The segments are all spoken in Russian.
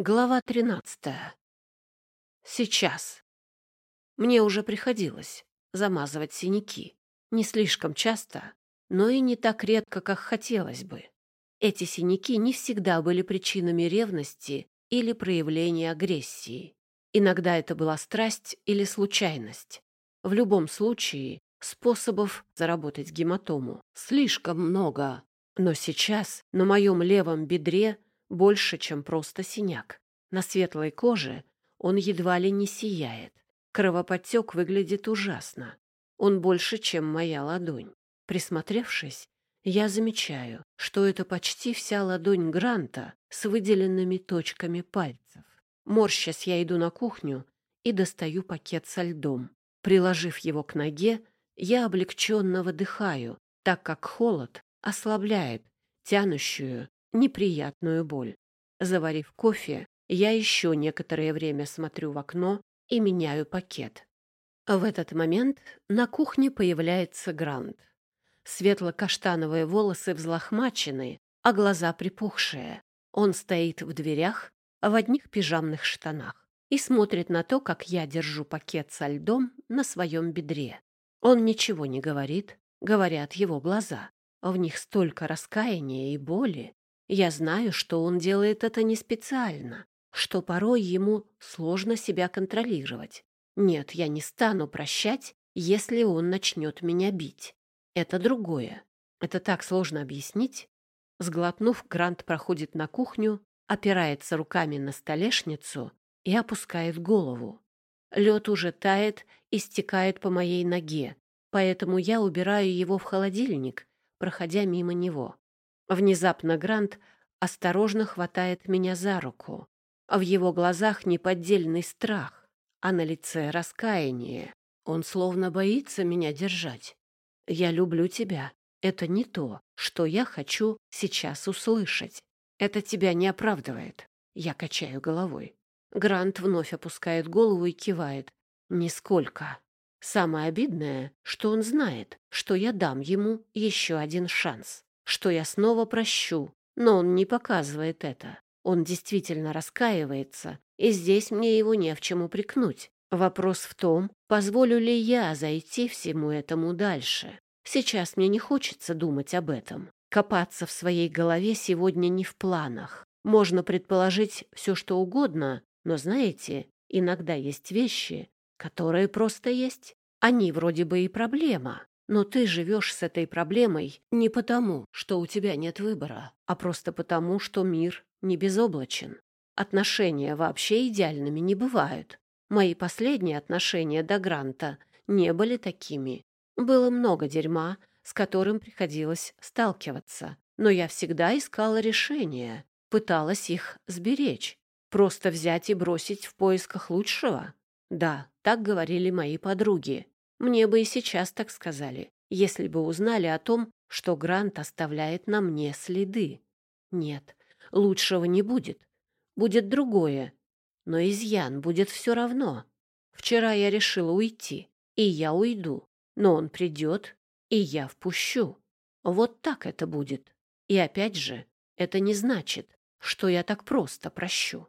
Глава тринадцатая. Сейчас. Мне уже приходилось замазывать синяки. Не слишком часто, но и не так редко, как хотелось бы. Эти синяки не всегда были причинами ревности или проявления агрессии. Иногда это была страсть или случайность. В любом случае, способов заработать гематому слишком много. Но сейчас на моем левом бедре больше, чем просто синяк. На светлой коже он едва ли не сияет. Кровоподтек выглядит ужасно. Он больше, чем моя ладонь. Присмотревшись, я замечаю, что это почти вся ладонь Гранта с выделенными точками пальцев. Морщась, я иду на кухню и достаю пакет со льдом. Приложив его к ноге, я облегченно выдыхаю, так как холод ослабляет тянущую неприятную боль. Заварив кофе, я еще некоторое время смотрю в окно и меняю пакет. В этот момент на кухне появляется Грант. Светло-каштановые волосы взлохмачены, а глаза припухшие. Он стоит в дверях в одних пижамных штанах и смотрит на то, как я держу пакет со льдом на своем бедре. Он ничего не говорит, говорят его глаза. В них столько раскаяния и боли. Я знаю, что он делает это не специально, что порой ему сложно себя контролировать. Нет, я не стану прощать, если он начнет меня бить. Это другое. Это так сложно объяснить. Сглотнув, Грант проходит на кухню, опирается руками на столешницу и опускает голову. Лед уже тает и стекает по моей ноге, поэтому я убираю его в холодильник, проходя мимо него. Внезапно Грант осторожно хватает меня за руку. В его глазах неподдельный страх, а на лице раскаяние. Он словно боится меня держать. «Я люблю тебя. Это не то, что я хочу сейчас услышать. Это тебя не оправдывает». Я качаю головой. Грант вновь опускает голову и кивает. «Нисколько. Самое обидное, что он знает, что я дам ему еще один шанс что я снова прощу, но он не показывает это. Он действительно раскаивается, и здесь мне его не в чем упрекнуть. Вопрос в том, позволю ли я зайти всему этому дальше. Сейчас мне не хочется думать об этом. Копаться в своей голове сегодня не в планах. Можно предположить все, что угодно, но, знаете, иногда есть вещи, которые просто есть. Они вроде бы и проблема, но ты живешь с этой проблемой не потому, что у тебя нет выбора, а просто потому, что мир не безоблачен. Отношения вообще идеальными не бывают. Мои последние отношения до Гранта не были такими. Было много дерьма, с которым приходилось сталкиваться. Но я всегда искала решения, пыталась их сберечь. Просто взять и бросить в поисках лучшего? Да, так говорили мои подруги. Мне бы и сейчас так сказали, если бы узнали о том, что Грант оставляет на мне следы. Нет, лучшего не будет. Будет другое. Но изъян будет все равно. Вчера я решила уйти, и я уйду. Но он придет, и я впущу. Вот так это будет. И опять же, это не значит, что я так просто прощу.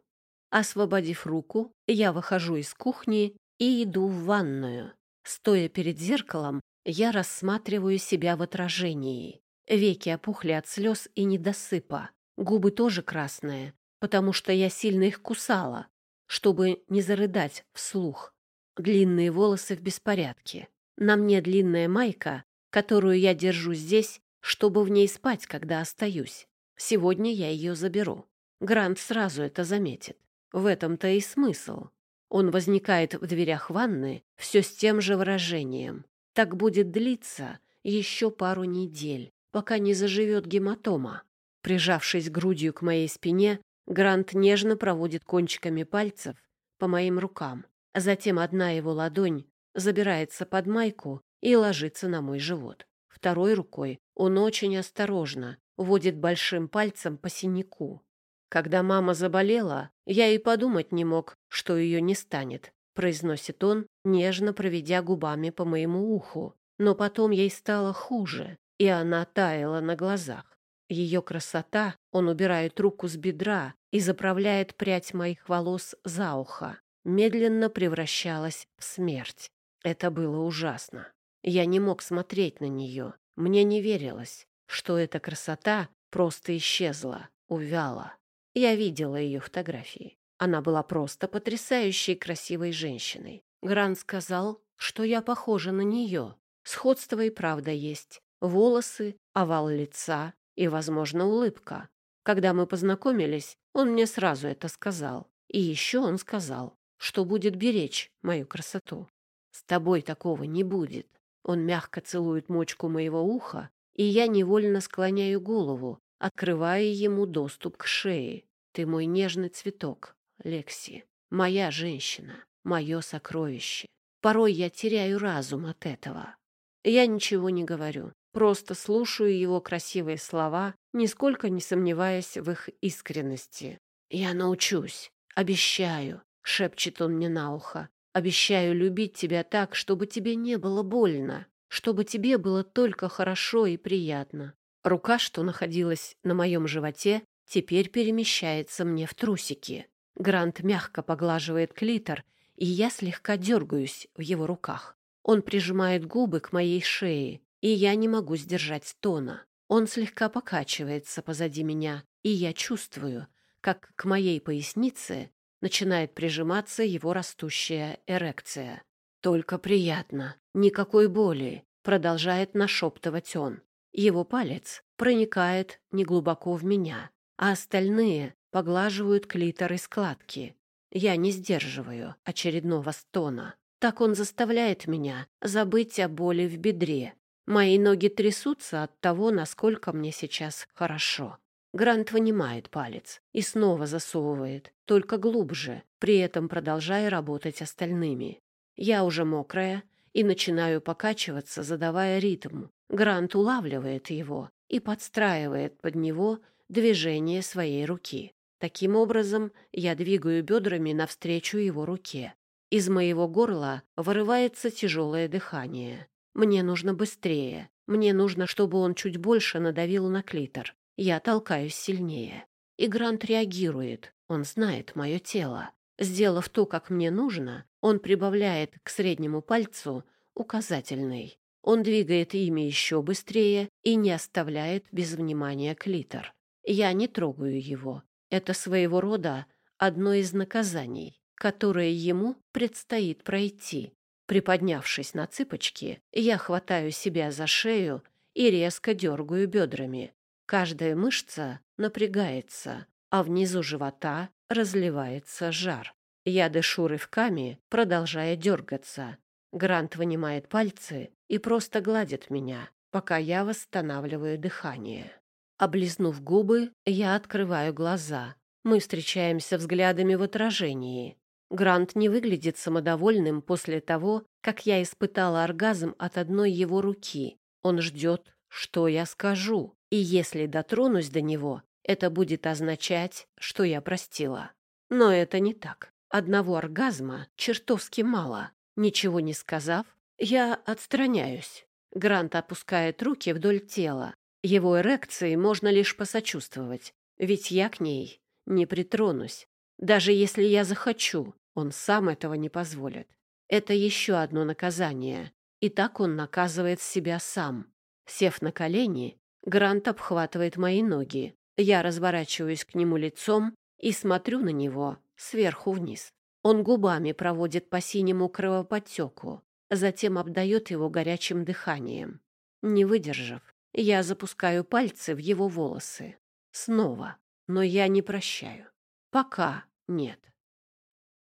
Освободив руку, я выхожу из кухни и иду в ванную. Стоя перед зеркалом, я рассматриваю себя в отражении. Веки опухли от слез и недосыпа. Губы тоже красные, потому что я сильно их кусала, чтобы не зарыдать вслух. Длинные волосы в беспорядке. На мне длинная майка, которую я держу здесь, чтобы в ней спать, когда остаюсь. Сегодня я ее заберу. Грант сразу это заметит. В этом-то и смысл. Он возникает в дверях ванны все с тем же выражением. Так будет длиться еще пару недель, пока не заживет гематома. Прижавшись грудью к моей спине, Грант нежно проводит кончиками пальцев по моим рукам. Затем одна его ладонь забирается под майку и ложится на мой живот. Второй рукой он очень осторожно водит большим пальцем по синяку. Когда мама заболела, я и подумать не мог, что ее не станет, произносит он, нежно проведя губами по моему уху. Но потом ей стало хуже, и она таяла на глазах. Ее красота, он убирает руку с бедра и заправляет прядь моих волос за ухо. Медленно превращалась в смерть. Это было ужасно. Я не мог смотреть на нее. Мне не верилось, что эта красота просто исчезла, увяла. Я видела ее фотографии. Она была просто потрясающей красивой женщиной. Грант сказал, что я похожа на нее. Сходство и правда есть. Волосы, овал лица и, возможно, улыбка. Когда мы познакомились, он мне сразу это сказал. И еще он сказал, что будет беречь мою красоту. С тобой такого не будет. Он мягко целует мочку моего уха, и я невольно склоняю голову, открывая ему доступ к шее. Ты мой нежный цветок, Лекси, моя женщина, мое сокровище. Порой я теряю разум от этого. Я ничего не говорю, просто слушаю его красивые слова, нисколько не сомневаясь в их искренности. «Я научусь, обещаю», — шепчет он мне на ухо. «Обещаю любить тебя так, чтобы тебе не было больно, чтобы тебе было только хорошо и приятно». Рука, что находилась на моем животе, теперь перемещается мне в трусики. Грант мягко поглаживает клитор, и я слегка дергаюсь в его руках. Он прижимает губы к моей шее, и я не могу сдержать стона. Он слегка покачивается позади меня, и я чувствую, как к моей пояснице начинает прижиматься его растущая эрекция. «Только приятно, никакой боли», — продолжает нашептывать он. Его палец проникает неглубоко в меня, а остальные поглаживают клитор и складки. Я не сдерживаю очередного стона. Так он заставляет меня забыть о боли в бедре. Мои ноги трясутся от того, насколько мне сейчас хорошо. Грант вынимает палец и снова засовывает, только глубже, при этом продолжая работать остальными. Я уже мокрая и начинаю покачиваться, задавая ритм. Грант улавливает его и подстраивает под него движение своей руки. Таким образом, я двигаю бедрами навстречу его руке. Из моего горла вырывается тяжелое дыхание. Мне нужно быстрее. Мне нужно, чтобы он чуть больше надавил на клитор. Я толкаюсь сильнее. И Грант реагирует. Он знает мое тело. Сделав то, как мне нужно, он прибавляет к среднему пальцу указательный. Он двигает ими еще быстрее и не оставляет без внимания клитор. Я не трогаю его. Это своего рода одно из наказаний, которое ему предстоит пройти. Приподнявшись на цыпочки, я хватаю себя за шею и резко дергаю бедрами. Каждая мышца напрягается, а внизу живота разливается жар. Я дышу рывками, продолжая дергаться. Грант вынимает пальцы и просто гладит меня, пока я восстанавливаю дыхание. Облизнув губы, я открываю глаза. Мы встречаемся взглядами в отражении. Грант не выглядит самодовольным после того, как я испытала оргазм от одной его руки. Он ждет, что я скажу, и если дотронусь до него, это будет означать, что я простила. Но это не так. Одного оргазма чертовски мало. Ничего не сказав, я отстраняюсь. Грант опускает руки вдоль тела, его эрекции можно лишь посочувствовать, ведь я к ней не притронусь. Даже если я захочу, он сам этого не позволит. Это еще одно наказание. И так он наказывает себя сам. Сев на колени, Грант обхватывает мои ноги. Я разворачиваюсь к нему лицом и смотрю на него сверху вниз. Он губами проводит по синему кровоподтеку, затем обдает его горячим дыханием. Не выдержав, я запускаю пальцы в его волосы. Снова. Но я не прощаю. Пока нет.